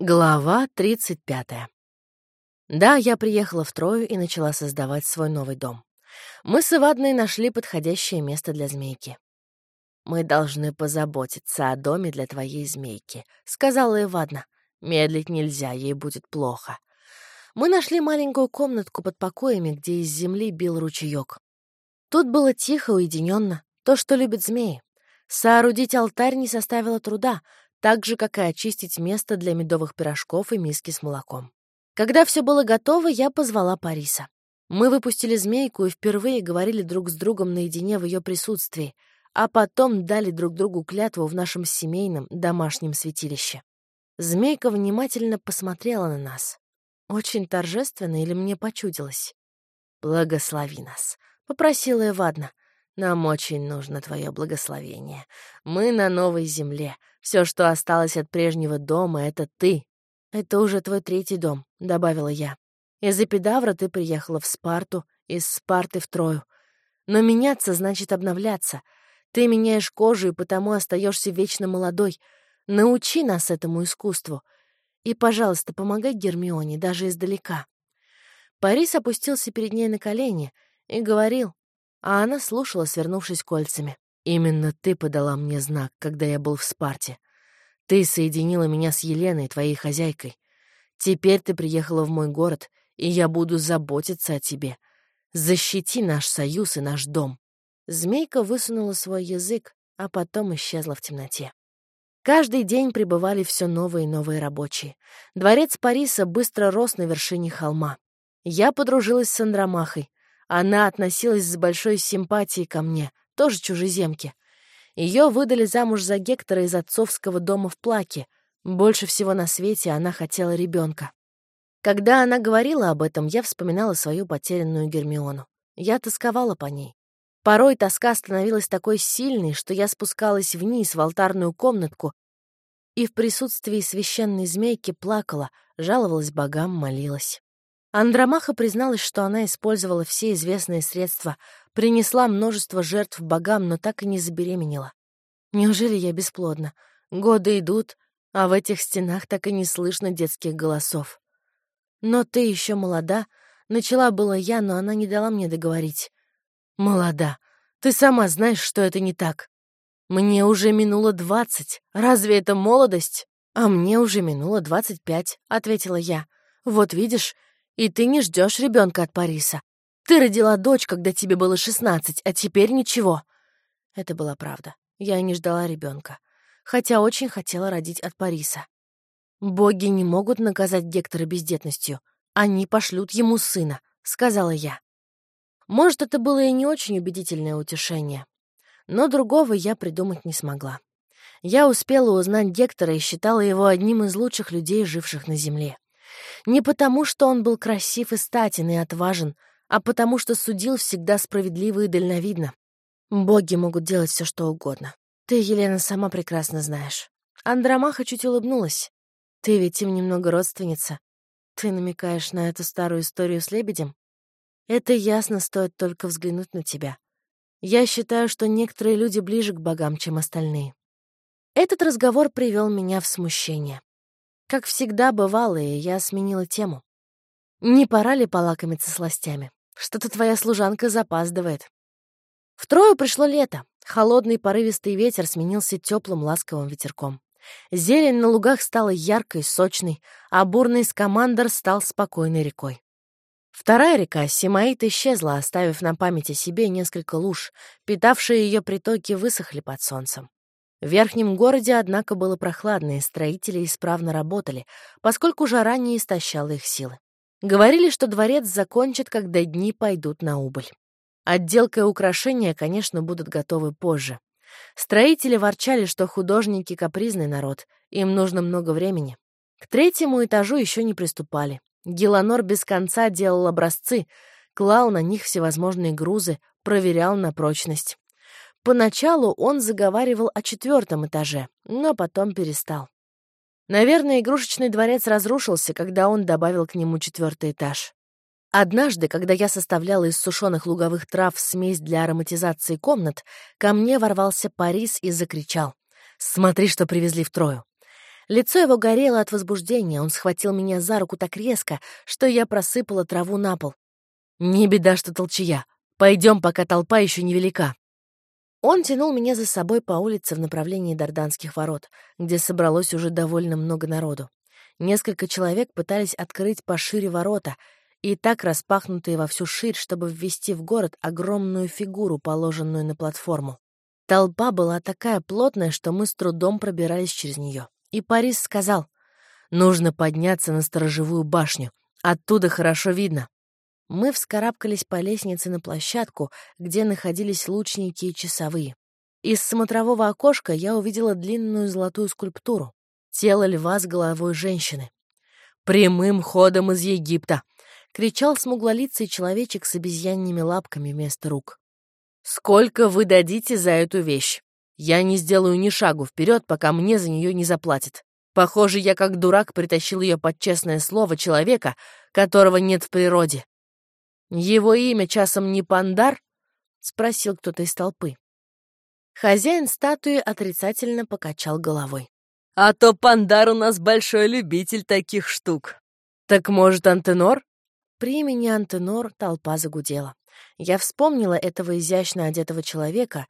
Глава 35. Да, я приехала в Трою и начала создавать свой новый дом. Мы с Ивадной нашли подходящее место для змейки. «Мы должны позаботиться о доме для твоей змейки», — сказала Ивадна. «Медлить нельзя, ей будет плохо». Мы нашли маленькую комнатку под покоями, где из земли бил ручеек. Тут было тихо, уединенно, то, что любят змеи. Соорудить алтарь не составило труда, так же, как и очистить место для медовых пирожков и миски с молоком. Когда все было готово, я позвала Париса. Мы выпустили змейку и впервые говорили друг с другом наедине в ее присутствии, а потом дали друг другу клятву в нашем семейном домашнем святилище. Змейка внимательно посмотрела на нас. Очень торжественно или мне почудилось? «Благослови нас», — попросила Эвадна. «Нам очень нужно твое благословение. Мы на новой земле, все, что осталось от прежнего дома, — это ты. Это уже твой третий дом, — добавила я. Из Эпидавра ты приехала в Спарту, из Спарты в Трою. Но меняться значит обновляться. Ты меняешь кожу и потому остаешься вечно молодой. Научи нас этому искусству. И, пожалуйста, помогай Гермионе, даже издалека. Парис опустился перед ней на колени и говорил, а она слушала, свернувшись кольцами. Именно ты подала мне знак, когда я был в Спарте. Ты соединила меня с Еленой, твоей хозяйкой. Теперь ты приехала в мой город, и я буду заботиться о тебе. Защити наш союз и наш дом». Змейка высунула свой язык, а потом исчезла в темноте. Каждый день прибывали все новые и новые рабочие. Дворец Париса быстро рос на вершине холма. Я подружилась с Андромахой. Она относилась с большой симпатией ко мне, тоже чужеземки. Ее выдали замуж за Гектора из отцовского дома в Плаке. Больше всего на свете она хотела ребенка. Когда она говорила об этом, я вспоминала свою потерянную Гермиону. Я тосковала по ней. Порой тоска становилась такой сильной, что я спускалась вниз в алтарную комнатку и в присутствии священной змейки плакала, жаловалась богам, молилась. Андромаха призналась, что она использовала все известные средства, принесла множество жертв богам, но так и не забеременела. Неужели я бесплодна? Годы идут, а в этих стенах так и не слышно детских голосов. Но ты еще молода. Начала было я, но она не дала мне договорить. Молода. Ты сама знаешь, что это не так. Мне уже минуло двадцать. Разве это молодость? А мне уже минуло двадцать пять, ответила я. Вот видишь, и ты не ждешь ребенка от Париса. Ты родила дочь, когда тебе было шестнадцать, а теперь ничего. Это была правда. Я не ждала ребенка, хотя очень хотела родить от Париса. Боги не могут наказать Гектора бездетностью. Они пошлют ему сына, сказала я. Может, это было и не очень убедительное утешение. Но другого я придумать не смогла. Я успела узнать Гектора и считала его одним из лучших людей, живших на Земле. Не потому, что он был красив и статен и отважен, а потому, что судил всегда справедливо и дальновидно. Боги могут делать все, что угодно. Ты, Елена, сама прекрасно знаешь. Андромаха чуть улыбнулась. Ты ведь им немного родственница. Ты намекаешь на эту старую историю с лебедем? Это ясно, стоит только взглянуть на тебя. Я считаю, что некоторые люди ближе к богам, чем остальные. Этот разговор привел меня в смущение. Как всегда бывало, и я сменила тему. Не пора ли полакомиться сластями? Что-то твоя служанка запаздывает. Втрое пришло лето. Холодный порывистый ветер сменился теплым ласковым ветерком. Зелень на лугах стала яркой, сочной, а бурный скамандр стал спокойной рекой. Вторая река, Симаит, исчезла, оставив на память о себе несколько луж. Питавшие ее притоки высохли под солнцем. В верхнем городе, однако, было прохладно, и строители исправно работали, поскольку жара не истощала их силы. Говорили, что дворец закончат, когда дни пойдут на убыль. Отделка и украшения, конечно, будут готовы позже. Строители ворчали, что художники — капризный народ, им нужно много времени. К третьему этажу еще не приступали. Геланор без конца делал образцы, клал на них всевозможные грузы, проверял на прочность. Поначалу он заговаривал о четвертом этаже, но потом перестал. Наверное, игрушечный дворец разрушился, когда он добавил к нему четвертый этаж. Однажды, когда я составляла из сушеных луговых трав смесь для ароматизации комнат, ко мне ворвался Парис и закричал. «Смотри, что привезли в Трою!» Лицо его горело от возбуждения, он схватил меня за руку так резко, что я просыпала траву на пол. «Не беда, что толчая. Пойдем, пока толпа еще невелика». Он тянул меня за собой по улице в направлении Дарданских ворот, где собралось уже довольно много народу. Несколько человек пытались открыть пошире ворота, и так распахнутые во всю ширь, чтобы ввести в город огромную фигуру, положенную на платформу. Толпа была такая плотная, что мы с трудом пробирались через нее. И Парис сказал, «Нужно подняться на сторожевую башню. Оттуда хорошо видно». Мы вскарабкались по лестнице на площадку, где находились лучники и часовые. Из смотрового окошка я увидела длинную золотую скульптуру — тело льва с головой женщины. «Прямым ходом из Египта!» — кричал смуглолицый человечек с обезьянными лапками вместо рук. «Сколько вы дадите за эту вещь? Я не сделаю ни шагу вперед, пока мне за нее не заплатят. Похоже, я как дурак притащил ее под честное слово человека, которого нет в природе. Его имя часом не Пандар? спросил кто-то из толпы. Хозяин статуи отрицательно покачал головой. А то Пандар у нас большой любитель таких штук. Так может, Антенор? При имени Антенор толпа загудела. Я вспомнила этого изящно одетого человека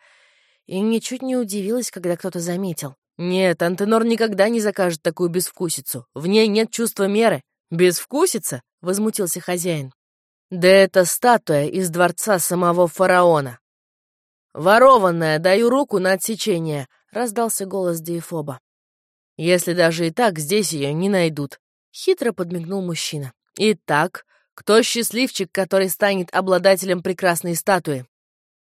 и ничуть не удивилась, когда кто-то заметил. «Нет, Антенор никогда не закажет такую безвкусицу. В ней нет чувства меры». «Безвкусица?» — возмутился хозяин. Да это статуя из дворца самого фараона. «Ворованная, даю руку на отсечение», — раздался голос Диефоба. «Если даже и так, здесь ее не найдут», — хитро подмигнул мужчина. «Итак, кто счастливчик, который станет обладателем прекрасной статуи?»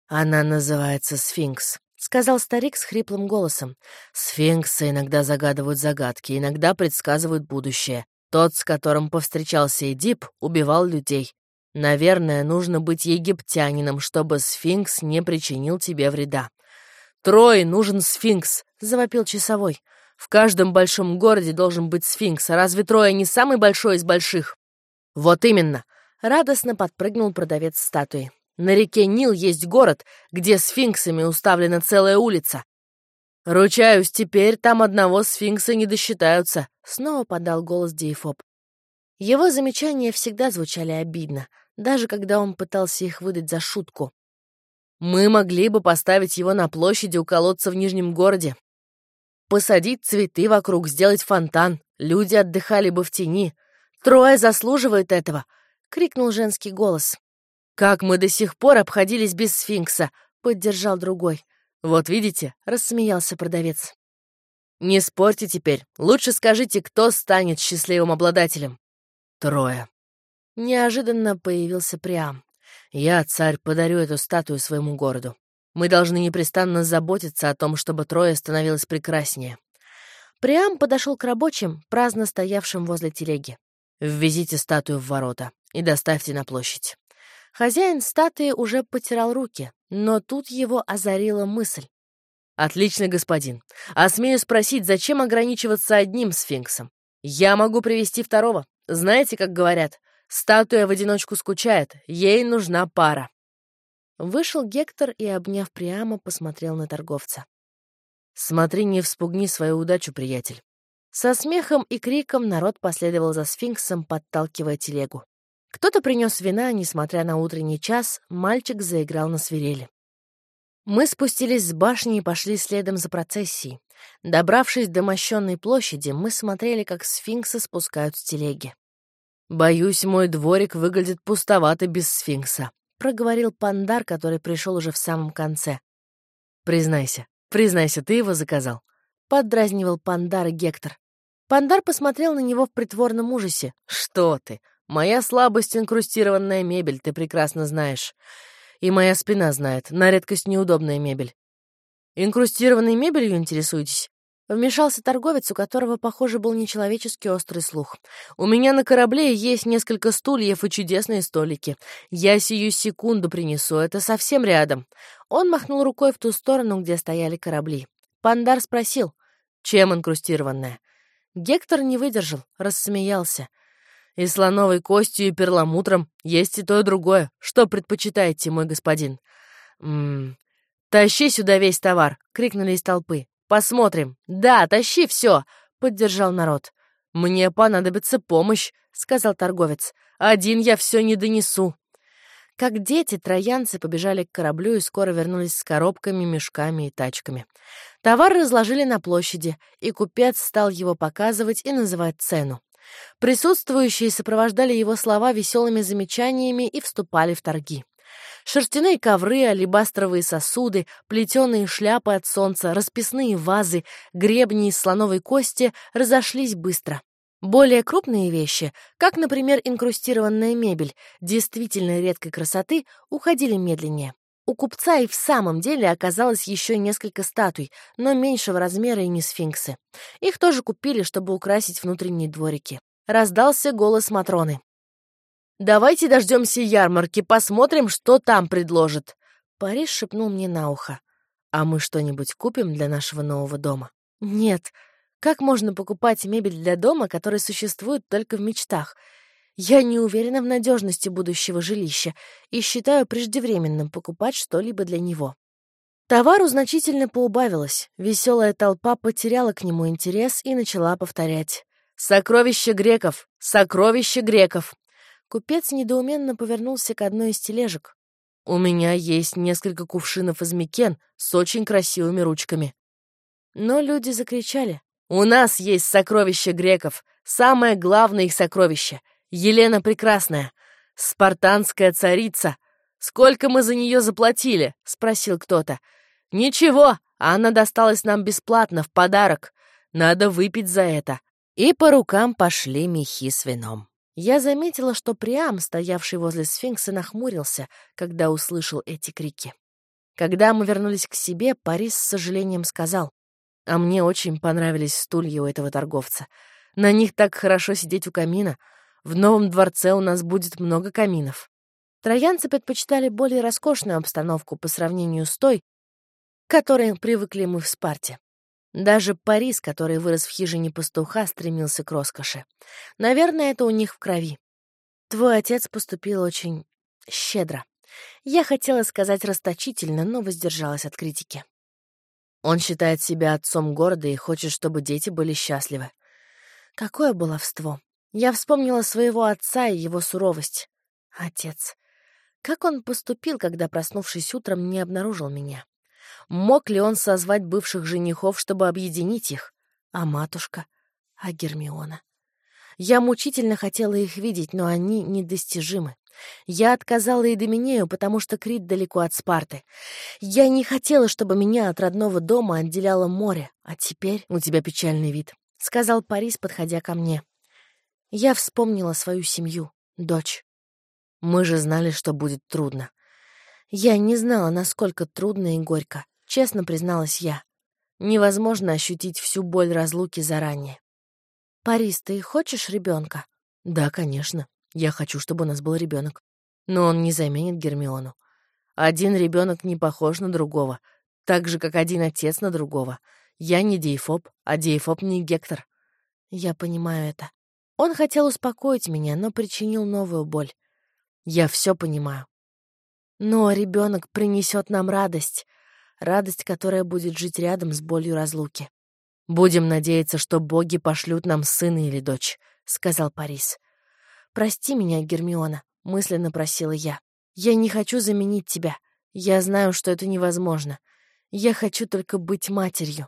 «Она называется Сфинкс», — сказал старик с хриплым голосом. «Сфинксы иногда загадывают загадки, иногда предсказывают будущее. Тот, с которым повстречался Эдип, убивал людей. Наверное, нужно быть египтянином, чтобы сфинкс не причинил тебе вреда. «Трое нужен сфинкс!» — завопил часовой. «В каждом большом городе должен быть сфинкс, а разве Трое не самый большой из больших?» «Вот именно!» — радостно подпрыгнул продавец статуи. «На реке Нил есть город, где сфинксами уставлена целая улица. «Ручаюсь, теперь там одного сфинкса не досчитаются», — снова подал голос Дейфоб. Его замечания всегда звучали обидно, даже когда он пытался их выдать за шутку. Мы могли бы поставить его на площади у колодца в Нижнем городе. Посадить цветы вокруг, сделать фонтан. Люди отдыхали бы в тени. Трое заслуживает этого!» — крикнул женский голос. «Как мы до сих пор обходились без сфинкса!» — поддержал другой. «Вот видите?» — рассмеялся продавец. «Не спорьте теперь. Лучше скажите, кто станет счастливым обладателем». «Трое», Неожиданно появился Приам. «Я, царь, подарю эту статую своему городу. Мы должны непрестанно заботиться о том, чтобы Троя становилась прекраснее». Приам подошел к рабочим, праздно стоявшим возле телеги. «Ввезите статую в ворота и доставьте на площадь». Хозяин статуи уже потирал руки, но тут его озарила мысль. «Отлично, господин. А смею спросить, зачем ограничиваться одним сфинксом? Я могу привести второго. Знаете, как говорят, Статуя в одиночку скучает, ей нужна пара. Вышел Гектор и, обняв Приама, посмотрел на торговца. «Смотри, не вспугни свою удачу, приятель». Со смехом и криком народ последовал за сфинксом, подталкивая телегу. Кто-то принес вина, несмотря на утренний час, мальчик заиграл на свирели. Мы спустились с башни и пошли следом за процессией. Добравшись до мощенной площади, мы смотрели, как сфинксы спускают с телеги. «Боюсь, мой дворик выглядит пустовато без сфинкса», — проговорил Пандар, который пришел уже в самом конце. «Признайся, признайся, ты его заказал», — поддразнивал Пандар Гектор. Пандар посмотрел на него в притворном ужасе. «Что ты? Моя слабость — инкрустированная мебель, ты прекрасно знаешь. И моя спина знает, на редкость неудобная мебель. Инкрустированной мебелью интересуетесь? Вмешался торговец, у которого, похоже, был нечеловеческий острый слух. «У меня на корабле есть несколько стульев и чудесные столики. Я сию секунду принесу, это совсем рядом». Он махнул рукой в ту сторону, где стояли корабли. Пандар спросил, чем инкрустированная. Гектор не выдержал, рассмеялся. «И слоновой костью, и перламутром. Есть и то, и другое. Что предпочитаете, мой господин?» «М -м, «Тащи сюда весь товар!» — крикнули из толпы. Посмотрим. Да, тащи все, поддержал народ. «Мне понадобится помощь», — сказал торговец. «Один я все не донесу». Как дети, троянцы побежали к кораблю и скоро вернулись с коробками, мешками и тачками. Товар разложили на площади, и купец стал его показывать и называть цену. Присутствующие сопровождали его слова веселыми замечаниями и вступали в торги. Шерстяные ковры, алебастровые сосуды, плетеные шляпы от солнца, расписные вазы, гребни из слоновой кости разошлись быстро. Более крупные вещи, как, например, инкрустированная мебель, действительно редкой красоты, уходили медленнее. У купца и в самом деле оказалось еще несколько статуй, но меньшего размера и не сфинксы. Их тоже купили, чтобы украсить внутренние дворики. Раздался голос Матроны. «Давайте дождемся ярмарки, посмотрим, что там предложат». Париж шепнул мне на ухо. «А мы что-нибудь купим для нашего нового дома?» «Нет. Как можно покупать мебель для дома, который существует только в мечтах? Я не уверена в надежности будущего жилища и считаю преждевременным покупать что-либо для него». Товару значительно поубавилось. Веселая толпа потеряла к нему интерес и начала повторять. «Сокровище греков! Сокровище греков!» Купец недоуменно повернулся к одной из тележек. «У меня есть несколько кувшинов из Микен с очень красивыми ручками». Но люди закричали. «У нас есть сокровище греков, самое главное их сокровище. Елена Прекрасная, спартанская царица. Сколько мы за нее заплатили?» — спросил кто-то. «Ничего, она досталась нам бесплатно, в подарок. Надо выпить за это». И по рукам пошли мехи с вином. Я заметила, что Приам, стоявший возле сфинкса, нахмурился, когда услышал эти крики. Когда мы вернулись к себе, Парис с сожалением сказал, «А мне очень понравились стулья у этого торговца. На них так хорошо сидеть у камина. В новом дворце у нас будет много каминов». Троянцы предпочитали более роскошную обстановку по сравнению с той, к которой привыкли мы в Спарте. Даже Парис, который вырос в хижине пастуха, стремился к роскоши. Наверное, это у них в крови. Твой отец поступил очень щедро. Я хотела сказать расточительно, но воздержалась от критики. Он считает себя отцом города и хочет, чтобы дети были счастливы. Какое баловство! Я вспомнила своего отца и его суровость. Отец. Как он поступил, когда, проснувшись утром, не обнаружил меня? Мог ли он созвать бывших женихов, чтобы объединить их? А матушка? А Гермиона? Я мучительно хотела их видеть, но они недостижимы. Я отказала и Доминею, потому что Крит далеко от Спарты. Я не хотела, чтобы меня от родного дома отделяло море, а теперь у тебя печальный вид, — сказал Парис, подходя ко мне. Я вспомнила свою семью, дочь. Мы же знали, что будет трудно. Я не знала, насколько трудно и горько. Честно призналась я. Невозможно ощутить всю боль разлуки заранее. «Парис, ты хочешь ребенка? «Да, конечно. Я хочу, чтобы у нас был ребенок. Но он не заменит Гермиону. Один ребенок не похож на другого, так же, как один отец на другого. Я не Дейфоб, а Дейфоб не Гектор. Я понимаю это. Он хотел успокоить меня, но причинил новую боль. Я все понимаю. Но ребенок принесет нам радость радость, которая будет жить рядом с болью разлуки. «Будем надеяться, что боги пошлют нам сына или дочь», — сказал Парис. «Прости меня, Гермиона», — мысленно просила я. «Я не хочу заменить тебя. Я знаю, что это невозможно. Я хочу только быть матерью».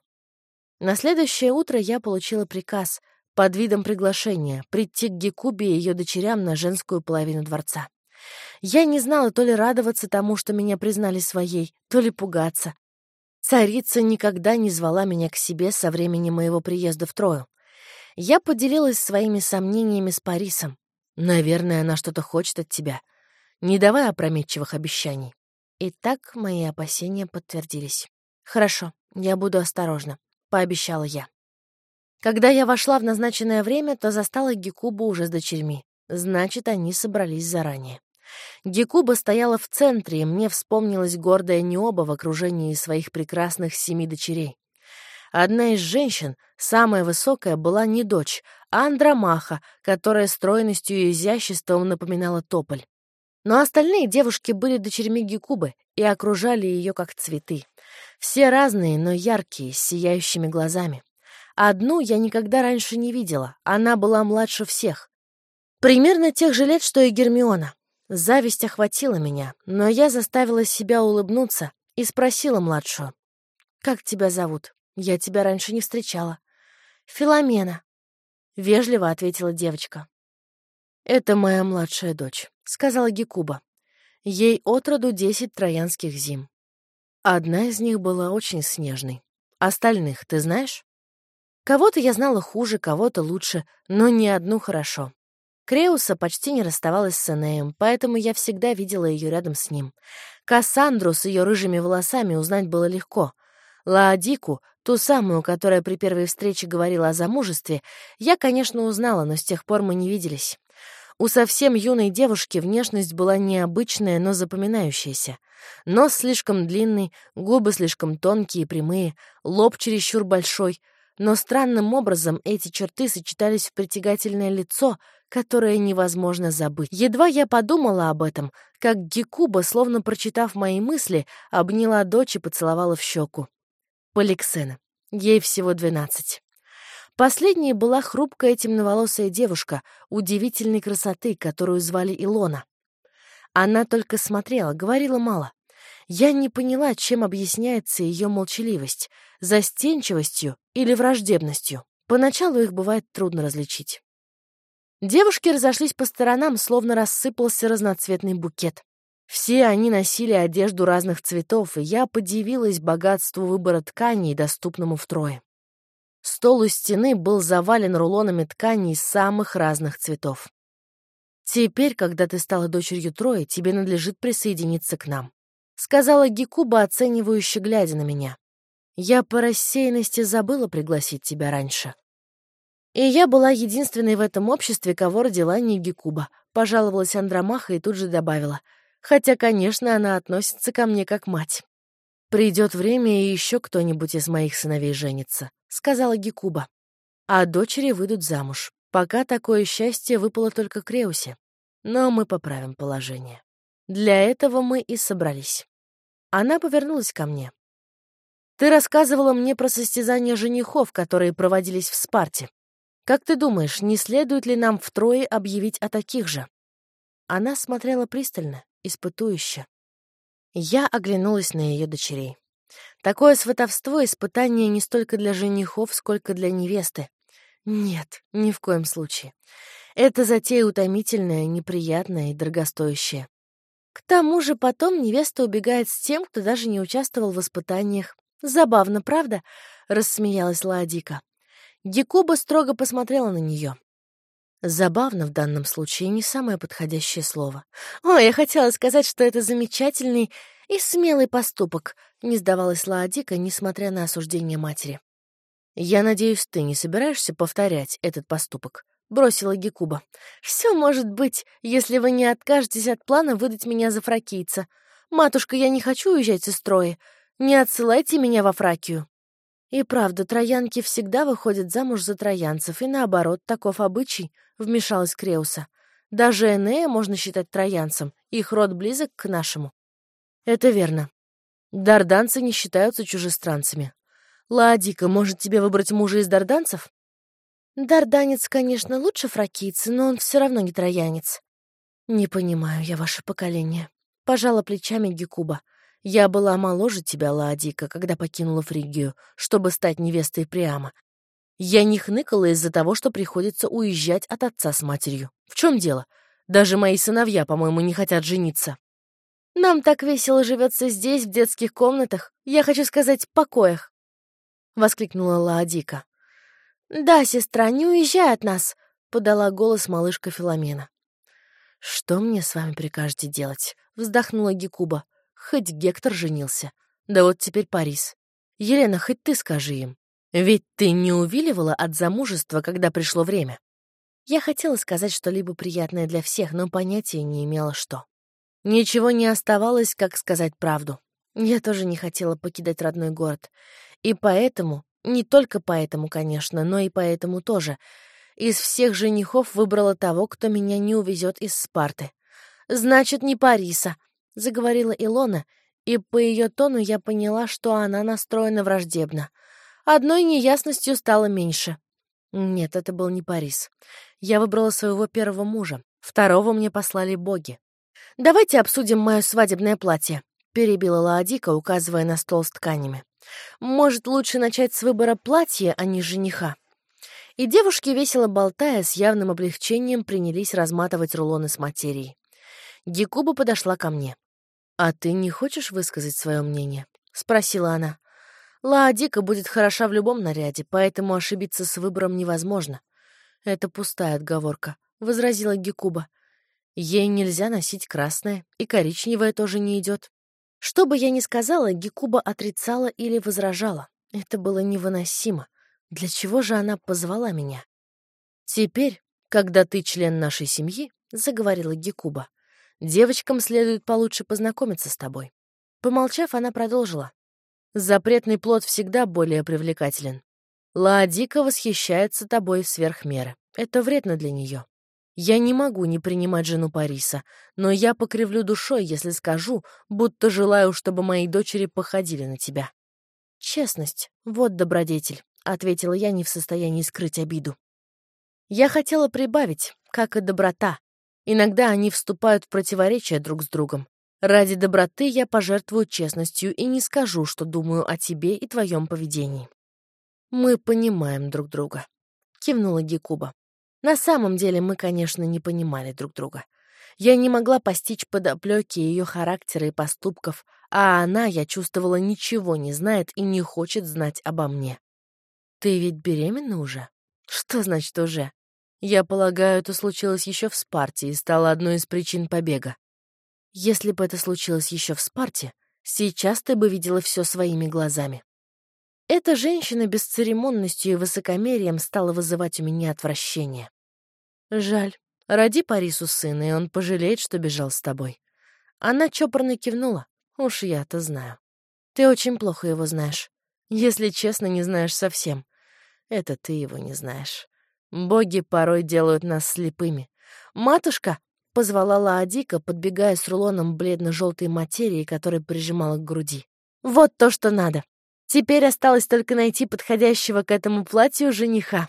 На следующее утро я получила приказ под видом приглашения прийти к Гекубе и ее дочерям на женскую половину дворца. Я не знала то ли радоваться тому, что меня признали своей, то ли пугаться. Царица никогда не звала меня к себе со времени моего приезда в Трою. Я поделилась своими сомнениями с Парисом. Наверное, она что-то хочет от тебя. Не давай опрометчивых обещаний. И так мои опасения подтвердились. «Хорошо, я буду осторожна», — пообещала я. Когда я вошла в назначенное время, то застала Гекубу уже с дочерьми. Значит, они собрались заранее. Гекуба стояла в центре, и мне вспомнилась гордая Необа в окружении своих прекрасных семи дочерей. Одна из женщин, самая высокая, была не дочь, а Андромаха, которая стройностью и изяществом напоминала тополь. Но остальные девушки были дочерьми Гекубы и окружали ее как цветы. Все разные, но яркие, с сияющими глазами. Одну я никогда раньше не видела, она была младше всех. Примерно тех же лет, что и Гермиона. Зависть охватила меня, но я заставила себя улыбнуться и спросила младшую. «Как тебя зовут? Я тебя раньше не встречала». «Филомена», — вежливо ответила девочка. «Это моя младшая дочь», — сказала Гекуба. Ей отроду десять троянских зим. Одна из них была очень снежной. Остальных ты знаешь? Кого-то я знала хуже, кого-то лучше, но ни одну хорошо. Креуса почти не расставалась с Энеем, поэтому я всегда видела ее рядом с ним. Кассандру с ее рыжими волосами узнать было легко. Лаодику, ту самую, которая при первой встрече говорила о замужестве, я, конечно, узнала, но с тех пор мы не виделись. У совсем юной девушки внешность была необычная, но запоминающаяся. Нос слишком длинный, губы слишком тонкие и прямые, лоб чересчур большой. Но странным образом эти черты сочетались в притягательное лицо, которое невозможно забыть. Едва я подумала об этом, как Гекуба, словно прочитав мои мысли, обняла дочь и поцеловала в щеку. Поликсена. Ей всего двенадцать. Последней была хрупкая темноволосая девушка, удивительной красоты, которую звали Илона. Она только смотрела, говорила мало. Я не поняла, чем объясняется ее молчаливость — застенчивостью или враждебностью. Поначалу их бывает трудно различить. Девушки разошлись по сторонам, словно рассыпался разноцветный букет. Все они носили одежду разных цветов, и я подивилась богатству выбора тканей, доступному втрое. Стол у стены был завален рулонами тканей самых разных цветов. «Теперь, когда ты стала дочерью Трои, тебе надлежит присоединиться к нам», — сказала Гекуба, оценивающе глядя на меня. «Я по рассеянности забыла пригласить тебя раньше». И я была единственной в этом обществе, кого родила не Гекуба, пожаловалась Андромаха и тут же добавила. Хотя, конечно, она относится ко мне как мать. Придет время, и еще кто-нибудь из моих сыновей женится. — сказала Гекуба. «А дочери выйдут замуж. Пока такое счастье выпало только Креусе. Но мы поправим положение. Для этого мы и собрались». Она повернулась ко мне. «Ты рассказывала мне про состязания женихов, которые проводились в Спарте. Как ты думаешь, не следует ли нам втрое объявить о таких же?» Она смотрела пристально, испытующе. Я оглянулась на ее дочерей. Такое сватовство — испытание не столько для женихов, сколько для невесты. Нет, ни в коем случае. Это затея утомительная, неприятная и дорогостоящая. К тому же потом невеста убегает с тем, кто даже не участвовал в испытаниях. Забавно, правда? — рассмеялась Ладика. Гекуба строго посмотрела на нее. Забавно в данном случае не самое подходящее слово. Ой, я хотела сказать, что это замечательный и смелый поступок, не сдавалась Лаодика, несмотря на осуждение матери. «Я надеюсь, ты не собираешься повторять этот поступок?» — бросила Гекуба. «Все может быть, если вы не откажетесь от плана выдать меня за фракийца. Матушка, я не хочу уезжать из строя. Не отсылайте меня во Фракию». И правда, троянки всегда выходят замуж за троянцев, и наоборот, таков обычай, — вмешалась Креуса. Даже Энея можно считать троянцем, их род близок к нашему. Это верно. Дарданцы не считаются чужестранцами. Ладика, может тебе выбрать мужа из дарданцев? Дарданец, конечно, лучше фракийца, но он все равно не троянец. Не понимаю я ваше поколение. Пожала плечами Гекуба. Я была моложе тебя, Ладика, когда покинула Фригию, чтобы стать невестой Приама. Я не хныкала из-за того, что приходится уезжать от отца с матерью. В чем дело? Даже мои сыновья, по-моему, не хотят жениться. Нам так весело живется здесь, в детских комнатах. Я хочу сказать, покоях. Воскликнула Лаодика. Да, сестра, не уезжай от нас, подала голос малышка Филомена. Что мне с вами прикажете делать? Вздохнула Гекуба. Хоть Гектор женился. Да вот теперь Парис. Елена, хоть ты скажи им. Ведь ты не увиливала от замужества, когда пришло время. Я хотела сказать что-либо приятное для всех, но понятия не имела, что. Ничего не оставалось, как сказать правду. Я тоже не хотела покидать родной город. И поэтому, не только поэтому, конечно, но и поэтому тоже, из всех женихов выбрала того, кто меня не увезет из Спарты. «Значит, не Париса», — заговорила Илона, и по ее тону я поняла, что она настроена враждебно. одной неясностью стало меньше. Нет, это был не Парис. Я выбрала своего первого мужа. Второго мне послали боги. «Давайте обсудим мое свадебное платье», — перебила Лаодика, указывая на стол с тканями. «Может, лучше начать с выбора платья, а не жениха?» И девушки, весело болтая, с явным облегчением принялись разматывать рулоны с материей. Гекуба подошла ко мне. «А ты не хочешь высказать свое мнение?» — спросила она. «Лаодика будет хороша в любом наряде, поэтому ошибиться с выбором невозможно». «Это пустая отговорка», — возразила Гекуба. Ей нельзя носить красное, и коричневое тоже не идет. Что бы я ни сказала, Гекуба отрицала или возражала. Это было невыносимо. Для чего же она позвала меня? «Теперь, когда ты член нашей семьи», — заговорила Гекуба, «девочкам следует получше познакомиться с тобой». Помолчав, она продолжила. «Запретный плод всегда более привлекателен. Лаодика восхищается тобой сверх меры. Это вредно для нее. Я не могу не принимать жену Париса, но я покривлю душой, если скажу, будто желаю, чтобы мои дочери походили на тебя. Честность — вот добродетель, — ответила я, не в состоянии скрыть обиду. Я хотела прибавить, как и доброта. Иногда они вступают в противоречие друг с другом. Ради доброты я пожертвую честностью и не скажу, что думаю о тебе и твоем поведении. Мы понимаем друг друга, — кивнула Гекуба. На самом деле мы, конечно, не понимали друг друга. Я не могла постичь подоплеки ее характера и поступков, а она, я чувствовала, ничего не знает и не хочет знать обо мне. «Ты ведь беременна уже?» «Что значит «уже»?» Я полагаю, это случилось еще в Спарте и стало одной из причин побега. Если бы это случилось еще в Спарте, сейчас ты бы видела все своими глазами. Эта женщина бесцеремонностью и высокомерием стала вызывать у меня отвращение. Жаль. Роди Парису сына, и он пожалеет, что бежал с тобой. Она чопорно кивнула. Уж я-то знаю. Ты очень плохо его знаешь. Если честно, не знаешь совсем. Это ты его не знаешь. Боги порой делают нас слепыми. «Матушка!» — позвала Лаодика, подбегая с рулоном бледно-желтой материи, которая прижимала к груди. «Вот то, что надо. Теперь осталось только найти подходящего к этому платью жениха.